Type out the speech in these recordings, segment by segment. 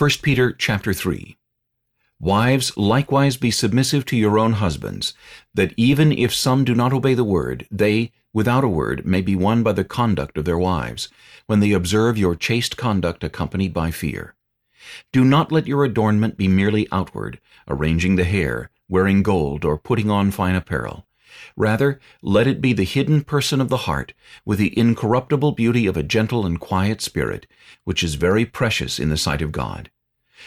1 Peter chapter 3 Wives, likewise be submissive to your own husbands, that even if some do not obey the word, they, without a word, may be won by the conduct of their wives, when they observe your chaste conduct accompanied by fear. Do not let your adornment be merely outward, arranging the hair, wearing gold, or putting on fine apparel. Rather, let it be the hidden person of the heart, with the incorruptible beauty of a gentle and quiet spirit, which is very precious in the sight of God.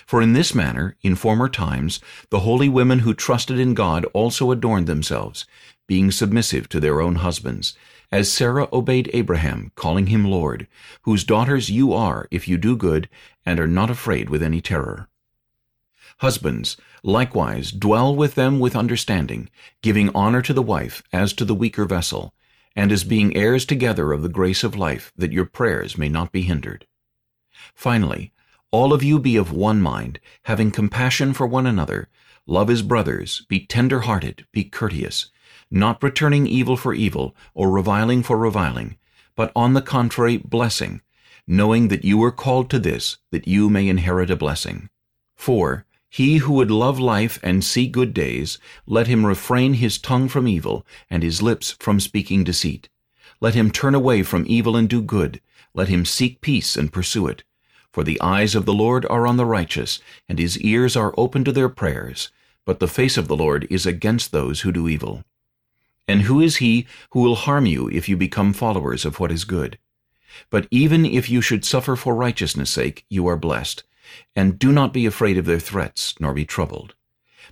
For in this manner, in former times, the holy women who trusted in God also adorned themselves, being submissive to their own husbands, as Sarah obeyed Abraham, calling him Lord, whose daughters you are if you do good, and are not afraid with any terror. Husbands, likewise, dwell with them with understanding, giving honor to the wife as to the weaker vessel, and as being heirs together of the grace of life, that your prayers may not be hindered. Finally, all of you be of one mind, having compassion for one another. Love as brothers, be tender-hearted, be courteous, not returning evil for evil, or reviling for reviling, but on the contrary blessing, knowing that you were called to this, that you may inherit a blessing. For, he who would love life and see good days, let him refrain his tongue from evil, and his lips from speaking deceit. Let him turn away from evil and do good. Let him seek peace and pursue it. For the eyes of the Lord are on the righteous, and his ears are open to their prayers, but the face of the Lord is against those who do evil. And who is he who will harm you if you become followers of what is good? But even if you should suffer for righteousness' sake, you are blessed. And do not be afraid of their threats, nor be troubled.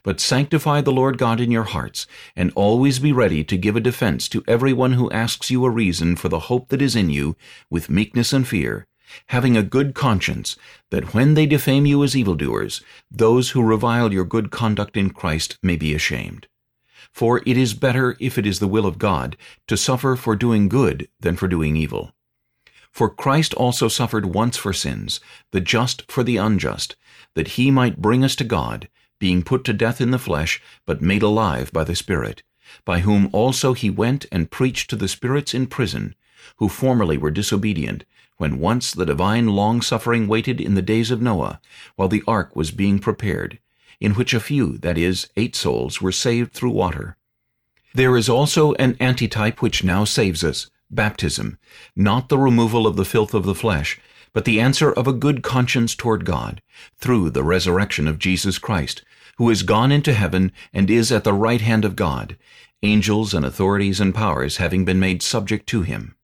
But sanctify the Lord God in your hearts, and always be ready to give a defense to every one who asks you a reason for the hope that is in you, with meekness and fear, having a good conscience, that when they defame you as evildoers, those who revile your good conduct in Christ may be ashamed. For it is better, if it is the will of God, to suffer for doing good than for doing evil. For Christ also suffered once for sins, the just for the unjust, that he might bring us to God, being put to death in the flesh, but made alive by the Spirit, by whom also he went and preached to the spirits in prison, who formerly were disobedient, when once the divine long-suffering waited in the days of Noah, while the ark was being prepared, in which a few, that is, eight souls, were saved through water. There is also an antitype which now saves us, baptism, not the removal of the filth of the flesh, but the answer of a good conscience toward God, through the resurrection of Jesus Christ, who is gone into heaven and is at the right hand of God, angels and authorities and powers having been made subject to him.